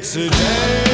today.